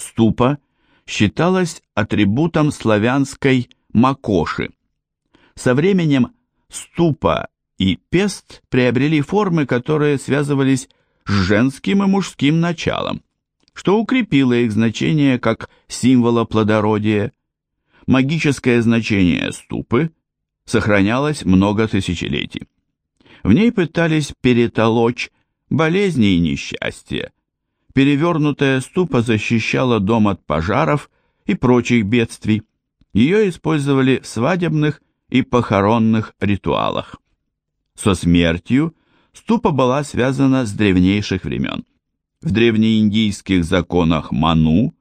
ступа считалась атрибутом славянской макоши. Со временем ступа и пест приобрели формы, которые связывались с женским и мужским началом, что укрепило их значение как символа плодородия. Магическое значение ступы сохранялось много тысячелетий. В ней пытались перетолочь болезни и несчастья. Перевернутая ступа защищала дом от пожаров и прочих бедствий. Ее использовали в свадебных и похоронных ритуалах. Со смертью ступа была связана с древнейших времен. В древнеиндийских законах Ману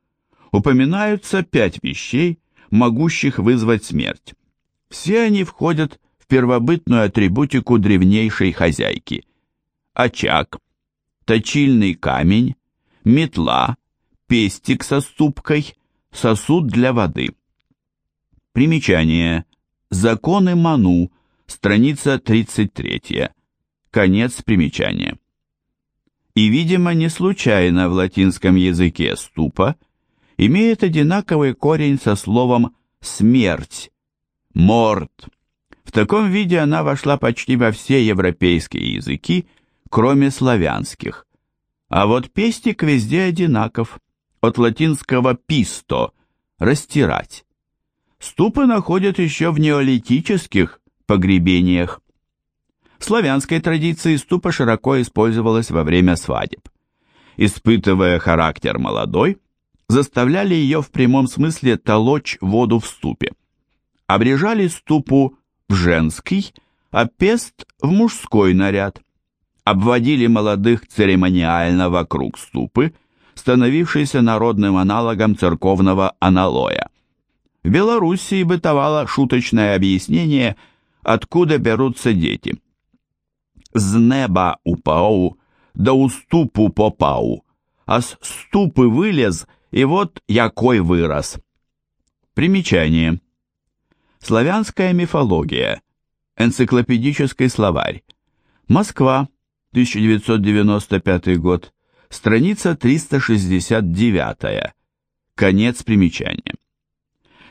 упоминаются пять вещей, могущих вызвать смерть. Все они входят в первобытную атрибутику древнейшей хозяйки. Очаг, точильный камень, метла, пестик со ступкой, сосуд для воды. Примечание. Законы Ману, страница 33. Конец примечания. И, видимо, не случайно в латинском языке ступа имеет одинаковый корень со словом «смерть», «морт». В таком виде она вошла почти во все европейские языки, кроме славянских. А вот пестик везде одинаков, от латинского «писто» – «растирать». Ступы находят еще в неолитических погребениях. В славянской традиции ступа широко использовалась во время свадеб. Испытывая характер молодой, заставляли ее в прямом смысле толочь воду в ступе. Обрежали ступу в женский, а пест в мужской наряд. Обводили молодых церемониально вокруг ступы, становившейся народным аналогом церковного аналоя. В Белоруссии бытовало шуточное объяснение, откуда берутся дети – з неба упав, да у ступу попав, а с ступы вылез, и вот якой вырос. Примечание. Славянская мифология. Энциклопедический словарь. Москва, 1995 год. Страница 369. Конец примечания.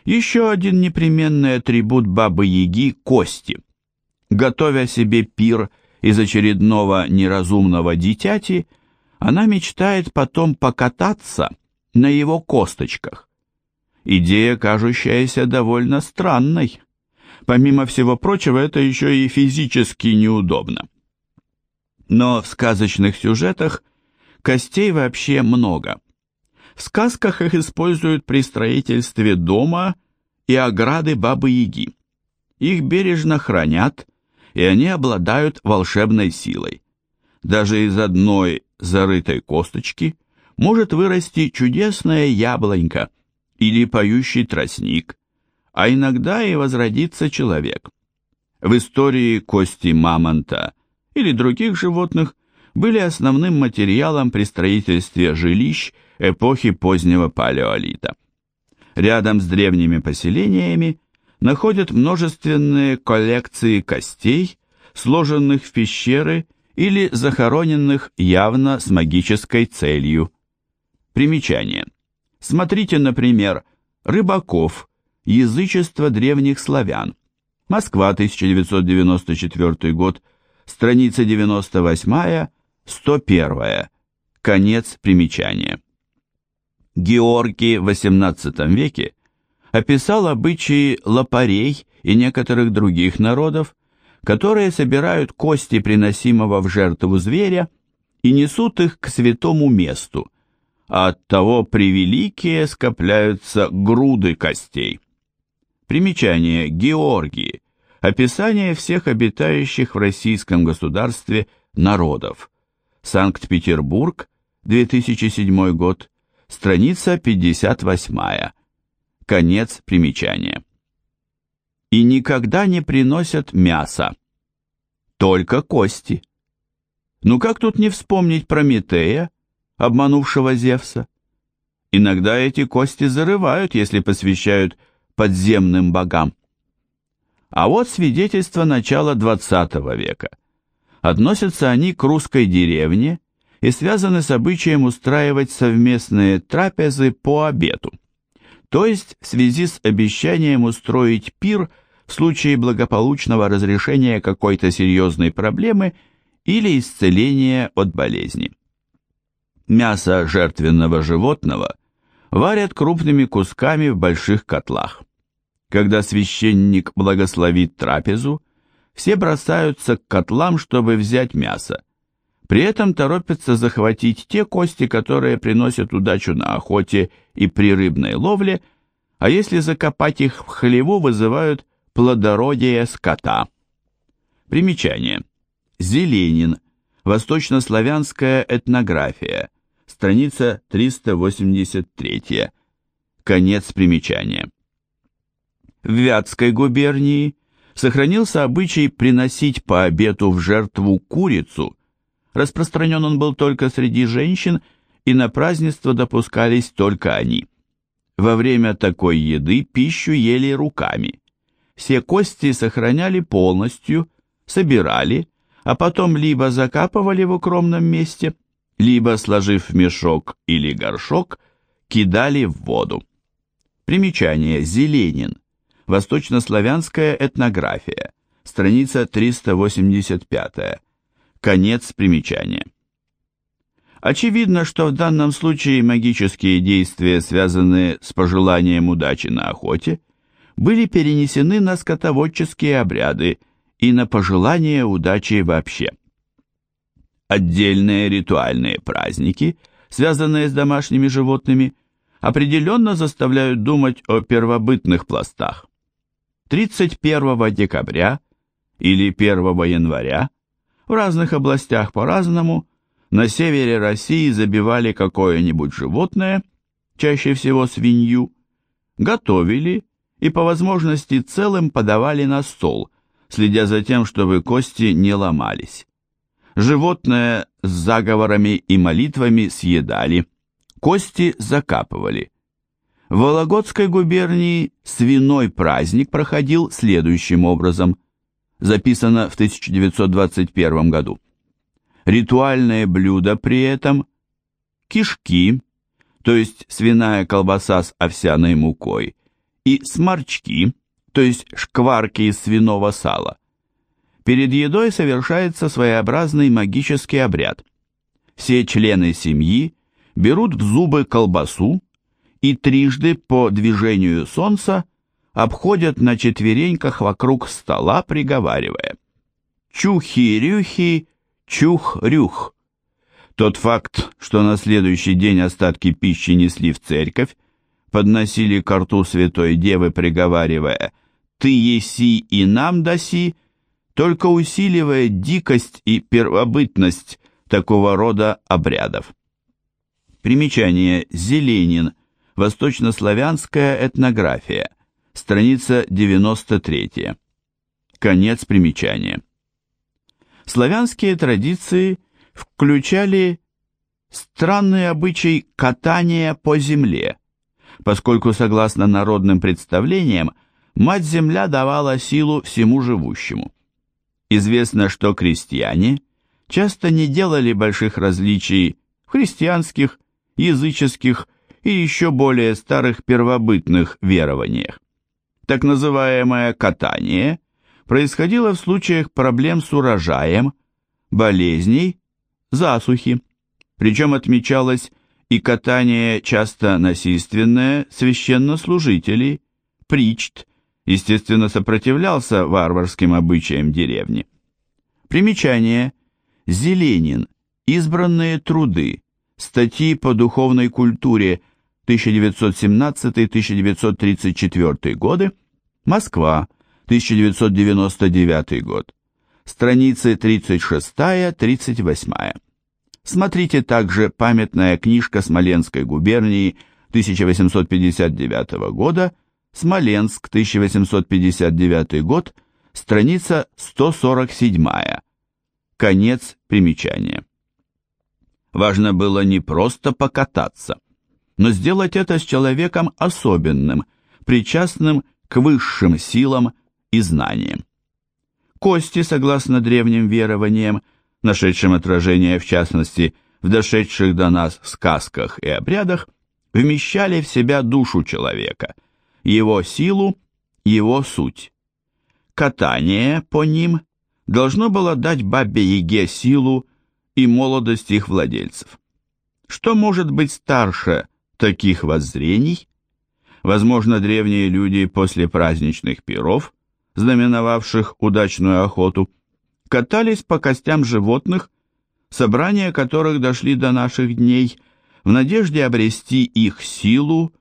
Еще один непременный атрибут Бабы-Яги – кости. Готовя себе пир – из очередного неразумного дитяти, она мечтает потом покататься на его косточках. Идея, кажущаяся довольно странной. Помимо всего прочего, это еще и физически неудобно. Но в сказочных сюжетах костей вообще много. В сказках их используют при строительстве дома и ограды Бабы-Яги. Их бережно хранят – и они обладают волшебной силой. Даже из одной зарытой косточки может вырасти чудесная яблонька или поющий тростник, а иногда и возродится человек. В истории кости мамонта или других животных были основным материалом при строительстве жилищ эпохи позднего палеолита. Рядом с древними поселениями находят множественные коллекции костей, сложенных в пещеры или захороненных явно с магической целью. Примечание. Смотрите, например, Рыбаков, Язычество древних славян. Москва, 1994 год, страница 98, 101. Конец примечания. Георгий в XVIII веке описал обычаи лопарей и некоторых других народов, которые собирают кости приносимого в жертву зверя и несут их к святому месту, а оттого превеликие скопляются груды костей. Примечание Георгии. Описание всех обитающих в российском государстве народов. Санкт-Петербург, 2007 год, страница 58. Конец примечания. И никогда не приносят мясо, только кости. Ну как тут не вспомнить Прометея, обманувшего Зевса? Иногда эти кости зарывают, если посвящают подземным богам. А вот свидетельства начала XX века. Относятся они к русской деревне, и связаны с обычаем устраивать совместные трапезы по обету, то есть в связи с обещанием устроить пир в случае благополучного разрешения какой-то серьезной проблемы или исцеления от болезни. Мясо жертвенного животного варят крупными кусками в больших котлах. Когда священник благословит трапезу, все бросаются к котлам, чтобы взять мясо. При этом торопятся захватить те кости, которые приносят удачу на охоте и при рыбной ловле, а если закопать их в хлеву, вызывают плодородие скота. Примечание. Зеленин. Восточнославянская этнография. Страница 383. Конец примечания. В Вятской губернии сохранился обычай приносить по обету в жертву курицу. Распространен он был только среди женщин, и на празднество допускались только они. Во время такой еды пищу ели руками. Все кости сохраняли полностью, собирали, а потом либо закапывали в укромном месте, либо, сложив в мешок или горшок, кидали в воду. Примечание. Зеленин. Восточнославянская этнография. Страница 385. Конец примечания. Очевидно, что в данном случае магические действия, связанные с пожеланием удачи на охоте, были перенесены на скотоводческие обряды и на пожелание удачи вообще. Отдельные ритуальные праздники, связанные с домашними животными, определенно заставляют думать о первобытных пластах. 31 декабря или 1 января в разных областях по-разному на севере России забивали какое-нибудь животное, чаще всего свинью, готовили и по возможности целым подавали на стол, следя за тем, чтобы кости не ломались. Животное с заговорами и молитвами съедали, кости закапывали – в Вологодской губернии свиной праздник проходил следующим образом. Записано в 1921 году. Ритуальное блюдо при этом – кишки, то есть свиная колбаса с овсяной мукой, и сморчки, то есть шкварки из свиного сала. Перед едой совершается своеобразный магический обряд. Все члены семьи берут в зубы колбасу, и трижды по движению солнца обходят на четвереньках вокруг стола, приговаривая «Чухи-рюхи, чух-рюх». Тот факт, что на следующий день остатки пищи несли в церковь, подносили к рту святой девы, приговаривая «Ты еси и нам даси», только усиливает дикость и первобытность такого рода обрядов. Примечание Зеленин Восточнославянская этнография. Страница 93. Конец примечания. Славянские традиции включали странный обычай катания по земле, поскольку, согласно народным представлениям, Мать-Земля давала силу всему живущему. Известно, что крестьяне часто не делали больших различий в христианских, языческих и еще более старых первобытных верованиях. Так называемое катание происходило в случаях проблем с урожаем, болезней, засухи, причем отмечалось и катание часто насильственное священнослужителей, причт, естественно, сопротивлялся варварским обычаям деревни. Примечание. Зеленин. Избранные труды. Статьи по духовной культуре 1917-1934 годы, Москва, 1999 год, страницы 36-38. Смотрите также памятная книжка Смоленской губернии 1859 года, Смоленск, 1859 год, страница 147. Конец примечания. Важно было не просто покататься, но сделать это с человеком особенным, причастным к высшим силам и знаниям. Кости, согласно древним верованиям, нашедшим отражение в частности в дошедших до нас сказках и обрядах вмещали в себя душу человека, его силу, его суть. Катание по ним должно было дать бабе-яге силу и молодость их владельцев. Что может быть старше таких воззрений? Возможно, древние люди после праздничных пиров, знаменовавших удачную охоту, катались по костям животных, собрания которых дошли до наших дней, в надежде обрести их силу,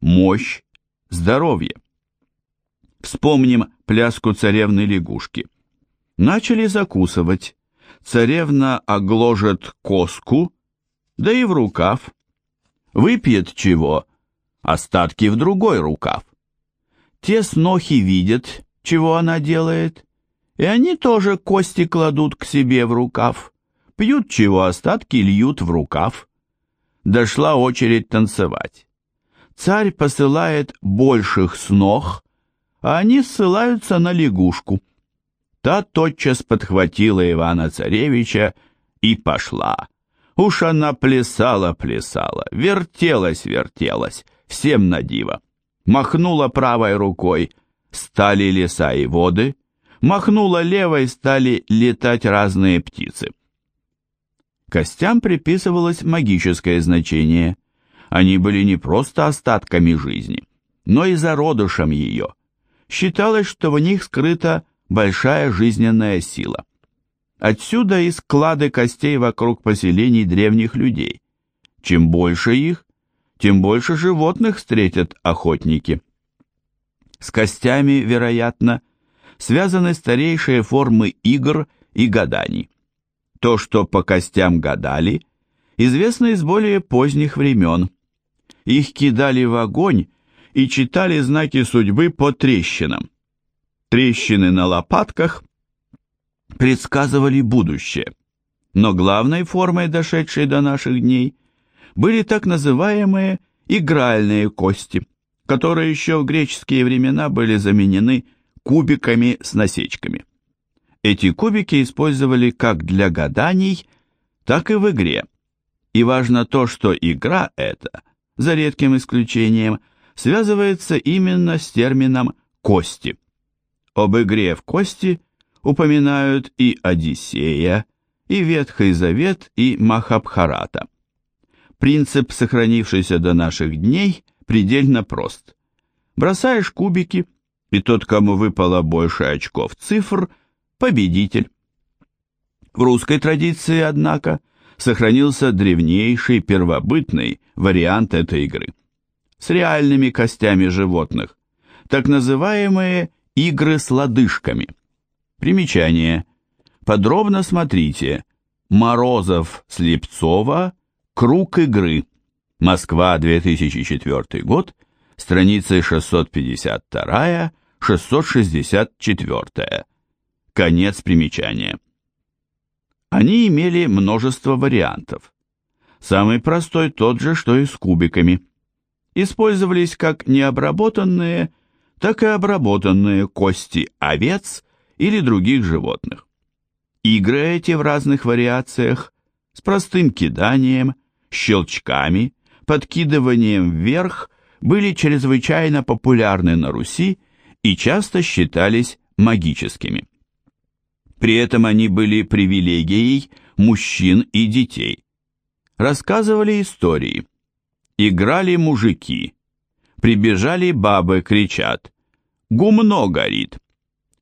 мощь, здоровье. Вспомним пляску царевны лягушки. Начали закусывать. Царевна огложет коску, да и в рукав. Выпьет чего, остатки в другой рукав. Те снохи видят, чего она делает, и они тоже кости кладут к себе в рукав. Пьют чего, остатки льют в рукав. Дошла очередь танцевать. Царь посылает больших снох, а они ссылаются на лягушку. Та тотчас подхватила Ивана-царевича и пошла. Уж она плясала-плясала, вертелась-вертелась, всем на диво. Махнула правой рукой, стали леса и воды, махнула левой, стали летать разные птицы. Костям приписывалось магическое значение. Они были не просто остатками жизни, но и зародышем ее. Считалось, что в них скрыта большая жизненная сила. Отсюда и склады костей вокруг поселений древних людей. Чем больше их, тем больше животных встретят охотники. С костями, вероятно, связаны старейшие формы игр и гаданий. То, что по костям гадали, известно из более поздних времен. Их кидали в огонь и читали знаки судьбы по трещинам. Трещины на лопатках предсказывали будущее. Но главной формой, дошедшей до наших дней, были так называемые игральные кости, которые еще в греческие времена были заменены кубиками с насечками. Эти кубики использовали как для гаданий, так и в игре. И важно то, что игра эта, за редким исключением, связывается именно с термином «кости». Об игре в кости – упоминают и Одиссея, и Ветхий Завет, и Махабхарата. Принцип, сохранившийся до наших дней, предельно прост. Бросаешь кубики, и тот, кому выпало больше очков цифр, победитель. В русской традиции, однако, сохранился древнейший первобытный вариант этой игры. С реальными костями животных, так называемые игры с лодыжками – Примечание. Подробно смотрите. Морозов, Слепцова, Круг игры. Москва, 2004 год, страницы 652-664. Конец примечания. Они имели множество вариантов. Самый простой тот же, что и с кубиками. Использовались как необработанные, так и обработанные кости овец или других животных. Игры эти в разных вариациях с простым киданием, щелчками, подкидыванием вверх были чрезвычайно популярны на Руси и часто считались магическими. При этом они были привилегией мужчин и детей. Рассказывали истории. Играли мужики. Прибежали бабы, кричат. «Гумно горит!»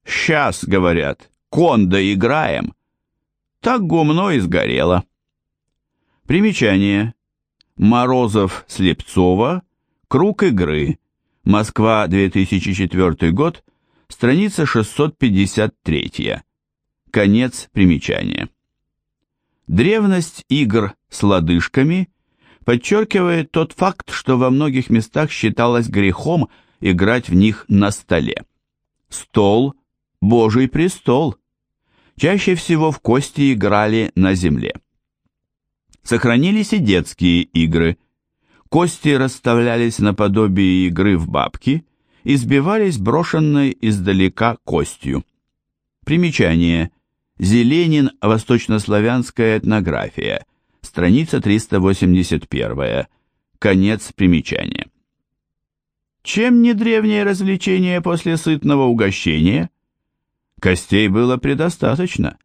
«Сейчас, — говорят, — кон доиграем». Так гумно и сгорело. Примечание. Морозов-Слепцова. Круг игры. Москва, 2004 год. Страница 653. Конец примечания. Древность игр с лодыжками подчеркивает тот факт, что во многих местах считалось грехом играть в них на столе. Стол Божий престол. Чаще всего в кости играли на земле. Сохранились и детские игры. Кости расставлялись наподобие игры в бабки и сбивались брошенной издалека костью. Примечание. Зеленин. Восточнославянская этнография. страница 381, конец примечания. Чем не древнее развлечение после сытного угощения? Костей было предостаточно,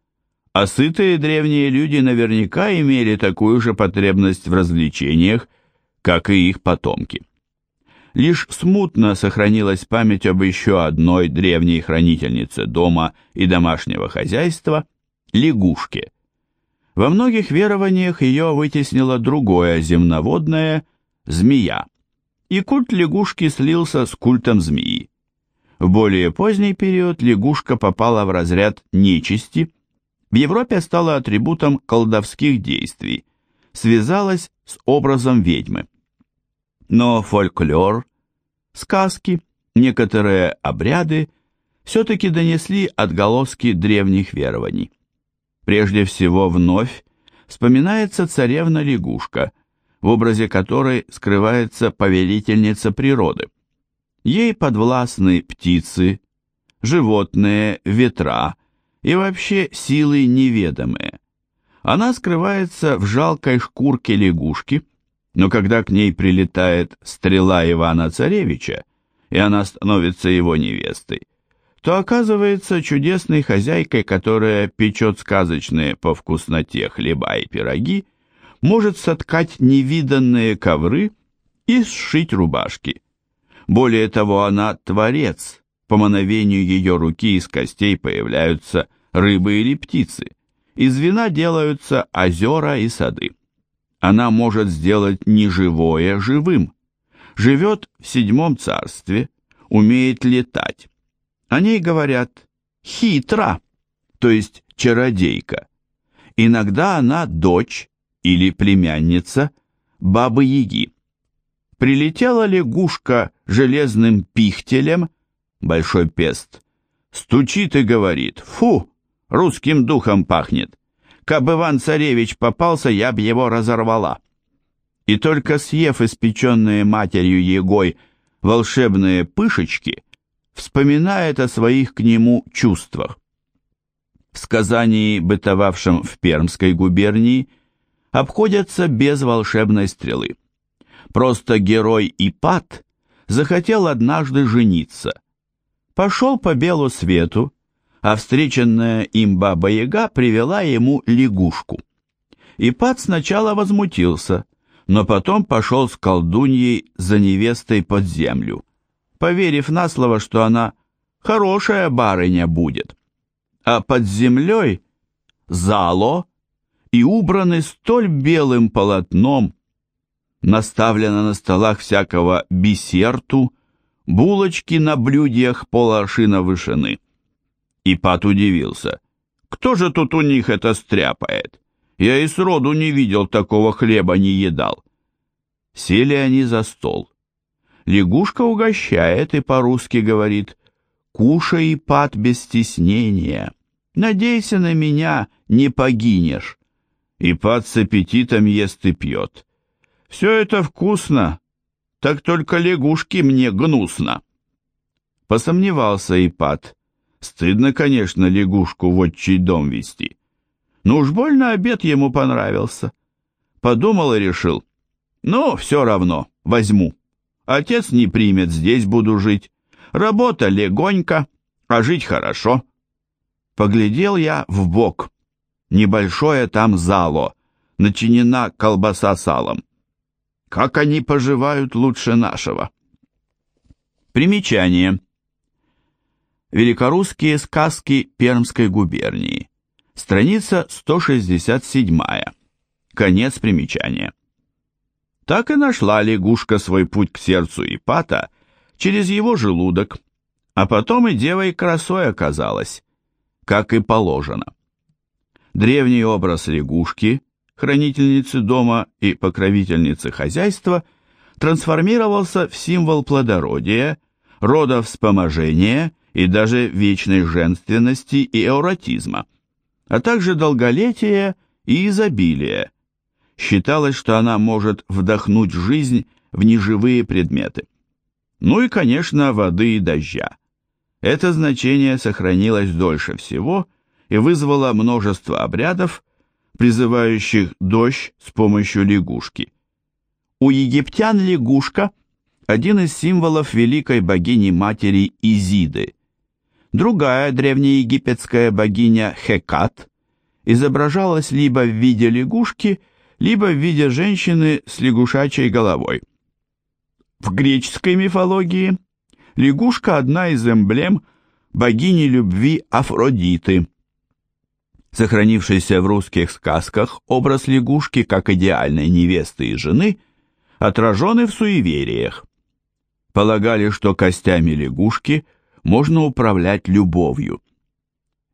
а сытые древние люди наверняка имели такую же потребность в развлечениях, как и их потомки. Лишь смутно сохранилась память об еще одной древней хранительнице дома и домашнего хозяйства – лягушке. Во многих верованиях ее вытеснило другое земноводное – змея, и культ лягушки слился с культом змеи. В более поздний период лягушка попала в разряд нечисти, в Европе стала атрибутом колдовских действий, связалась с образом ведьмы. Но фольклор, сказки, некоторые обряды все-таки донесли отголоски древних верований. Прежде всего вновь вспоминается царевна-лягушка, в образе которой скрывается повелительница природы. Ей подвластны птицы, животные, ветра и вообще силы неведомые. Она скрывается в жалкой шкурке лягушки – но когда к ней прилетает стрела Ивана-Царевича, и она становится его невестой, то оказывается чудесной хозяйкой, которая печет сказочные по вкусноте хлеба и пироги, может соткать невиданные ковры и сшить рубашки. Более того, она творец, по мановению ее руки из костей появляются рыбы или птицы, из вина делаются озера и сады она может сделать неживое живым. Живет в седьмом царстве, умеет летать. О ней говорят «хитра», то есть чародейка. Иногда она дочь или племянница Бабы-Яги. Прилетела лягушка железным пихтелем, большой пест, стучит и говорит «Фу, русским духом пахнет». Каб Иван-царевич попался, я б его разорвала. И только съев испеченные матерью Егой волшебные пышечки, вспоминает о своих к нему чувствах. В сказании, бытовавшем в Пермской губернии, обходятся без волшебной стрелы. Просто герой Ипат захотел однажды жениться. Пошел по белу свету, а встреченная им баба-яга привела ему лягушку. Ипат сначала возмутился, но потом пошел с колдуньей за невестой под землю, поверив на слово, что она хорошая барыня будет. А под землей зало и убраны столь белым полотном, наставлено на столах всякого бисерту, булочки на блюдьях поларшина вышины. Ипат удивился. «Кто же тут у них это стряпает? Я и сроду не видел такого хлеба, не едал». Сели они за стол. Лягушка угощает и по-русски говорит «Кушай, Ипат, без стеснения. Надейся на меня, не погинешь». Ипат с аппетитом ест и пьет. «Все это вкусно, так только лягушки мне гнусно». Посомневался Ипат Стыдно, конечно, лягушку в отчий дом вести. Но уж больно обед ему понравился. Подумал и решил. Ну, все равно, возьму. Отец не примет, здесь буду жить. Работа легонько, а жить хорошо. Поглядел я в бок. Небольшое там зало, начинена колбаса салом. Как они поживают лучше нашего. Примечание. Великорусские сказки Пермской губернии. Страница 167. Конец примечания. Так и нашла лягушка свой путь к сердцу Ипата через его желудок, а потом и девой красой оказалась, как и положено. Древний образ лягушки, хранительницы дома и покровительницы хозяйства, трансформировался в символ плодородия, рода вспоможения и даже вечной женственности и эуротизма, а также долголетия и изобилия. Считалось, что она может вдохнуть жизнь в неживые предметы. Ну и, конечно, воды и дождя. Это значение сохранилось дольше всего и вызвало множество обрядов, призывающих дождь с помощью лягушки. У египтян лягушка – один из символов великой богини-матери Изиды. Другая древнеегипетская богиня Хекат изображалась либо в виде лягушки, либо в виде женщины с лягушачьей головой. В греческой мифологии лягушка – одна из эмблем богини любви Афродиты. Сохранившийся в русских сказках образ лягушки как идеальной невесты и жены отражен и в суевериях. Полагали, что костями лягушки можно управлять любовью.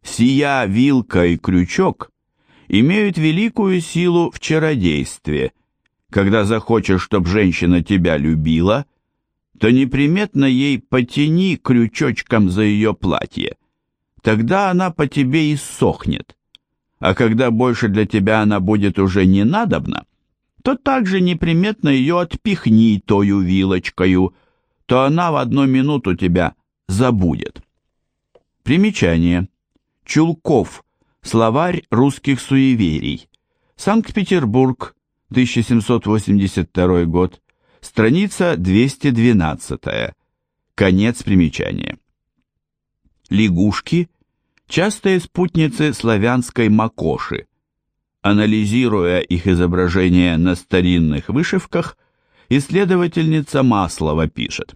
Сия вилка и крючок имеют великую силу в чародействе. Когда захочешь, чтоб женщина тебя любила, то неприметно ей потяни крючочком за ее платье. Тогда она по тебе и сохнет. А когда больше для тебя она будет уже не надобна, то также неприметно ее отпихни тою вилочкою, то она в одну минуту тебя забудет. Примечание. Чулков. Словарь русских суеверий. Санкт-Петербург, 1782 год. Страница 212. Конец примечания. Лягушки – частые спутницы славянской макоши. Анализируя их изображение на старинных вышивках, исследовательница Маслова пишет.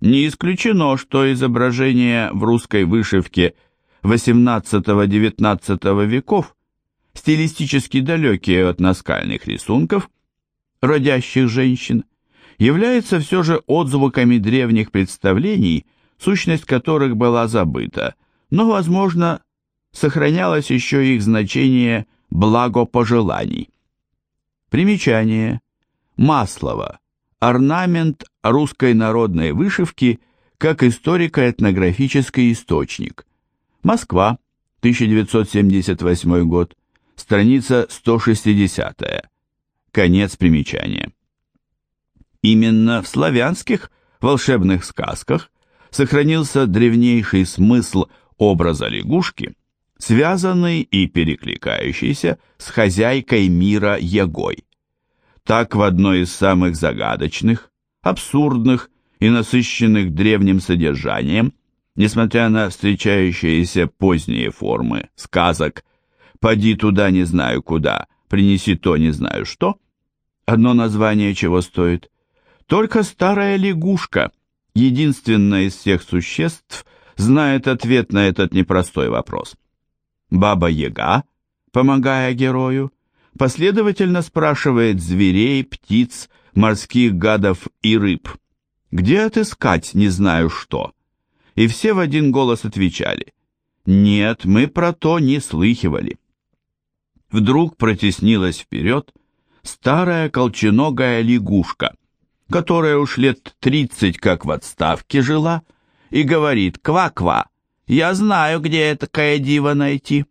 Не исключено, что изображения в русской вышивке – XVIII-XIX веков, стилистически далекие от наскальных рисунков, родящих женщин, являются все же отзвуками древних представлений, сущность которых была забыта, но, возможно, сохранялось еще их значение благопожеланий. Примечание. Маслова. Орнамент русской народной вышивки как историко-этнографический источник – Москва, 1978 год, страница 160. Конец примечания. Именно в славянских волшебных сказках сохранился древнейший смысл образа лягушки, связанный и перекликающийся с хозяйкой мира Егой. Так в одной из самых загадочных, абсурдных и насыщенных древним содержанием Несмотря на встречающиеся поздние формы сказок «Поди туда не знаю куда, принеси то не знаю что», одно название чего стоит, только старая лягушка, единственная из всех существ, знает ответ на этот непростой вопрос. Баба-яга, помогая герою, последовательно спрашивает зверей, птиц, морских гадов и рыб. Где отыскать не знаю что? и все в один голос отвечали «Нет, мы про то не слыхивали». Вдруг протеснилась вперед старая колченогая лягушка, которая уж лет тридцать как в отставке жила, и говорит «Ква-ква, я знаю, где такая дива найти».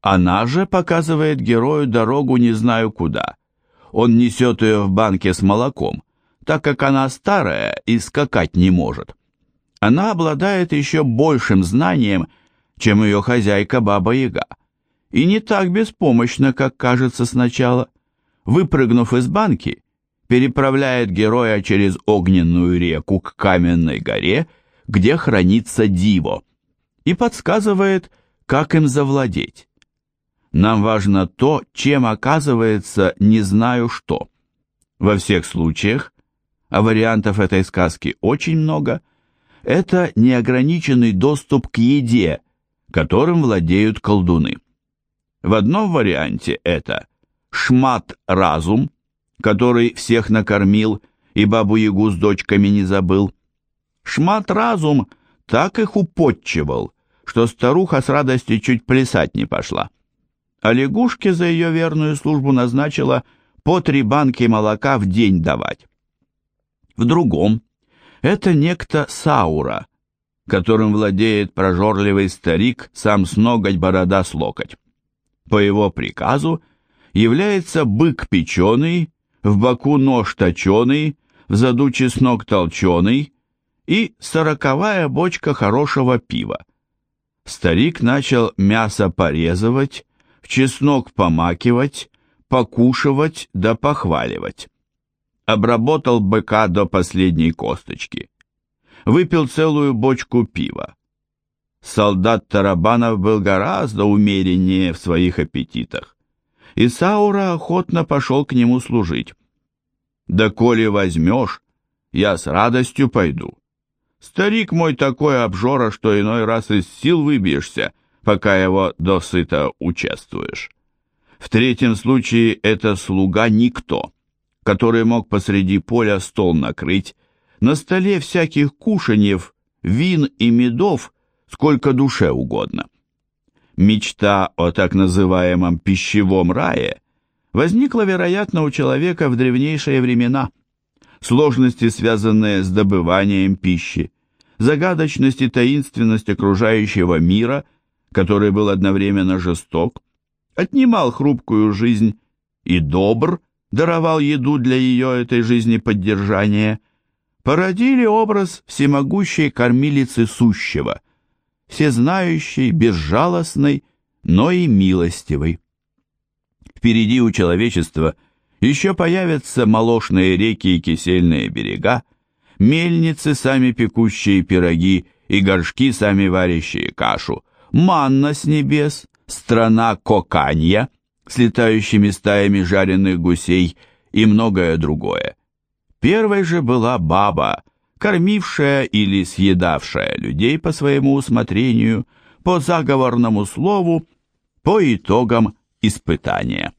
Она же показывает герою дорогу не знаю куда. Он несет ее в банке с молоком, так как она старая и скакать не может она обладает еще большим знанием, чем ее хозяйка Баба-Яга, и не так беспомощна, как кажется сначала. Выпрыгнув из банки, переправляет героя через огненную реку к каменной горе, где хранится диво, и подсказывает, как им завладеть. Нам важно то, чем оказывается не знаю что. Во всех случаях, а вариантов этой сказки очень много – это неограниченный доступ к еде, которым владеют колдуны. В одном варианте это шмат-разум, который всех накормил и бабу-ягу с дочками не забыл. Шмат-разум так их употчевал, что старуха с радостью чуть плясать не пошла. А лягушке за ее верную службу назначила по три банки молока в день давать. В другом, это некто Саура, которым владеет прожорливый старик, сам с ноготь борода с локоть. По его приказу является бык печеный, в боку нож точеный, в заду чеснок толченый и сороковая бочка хорошего пива. Старик начал мясо порезывать, в чеснок помакивать, покушивать да похваливать. Обработал быка до последней косточки. Выпил целую бочку пива. Солдат Тарабанов был гораздо умереннее в своих аппетитах, и Саура охотно пошел к нему служить. «Да коли возьмешь, я с радостью пойду. Старик мой такой обжора, что иной раз из сил выбьешься, пока его досыта участвуешь. В третьем случае это слуга никто, который мог посреди поля стол накрыть, на столе всяких кушаньев, вин и медов, сколько душе угодно. Мечта о так называемом пищевом рае возникла, вероятно, у человека в древнейшие времена – сложности, связанные с добыванием пищи, загадочность и таинственность окружающего мира, который был одновременно жесток, отнимал хрупкую жизнь и добр, даровал еду для ее этой жизни поддержания, породили образ всемогущей кормилицы сущего, всезнающей, безжалостной, но и милостивой. Впереди у человечества – еще появятся молочные реки и кисельные берега, мельницы, сами пекущие пироги, и горшки, сами варящие кашу, манна с небес, страна коканья с летающими стаями жареных гусей и многое другое. Первой же была баба, кормившая или съедавшая людей по своему усмотрению, по заговорному слову, по итогам испытания.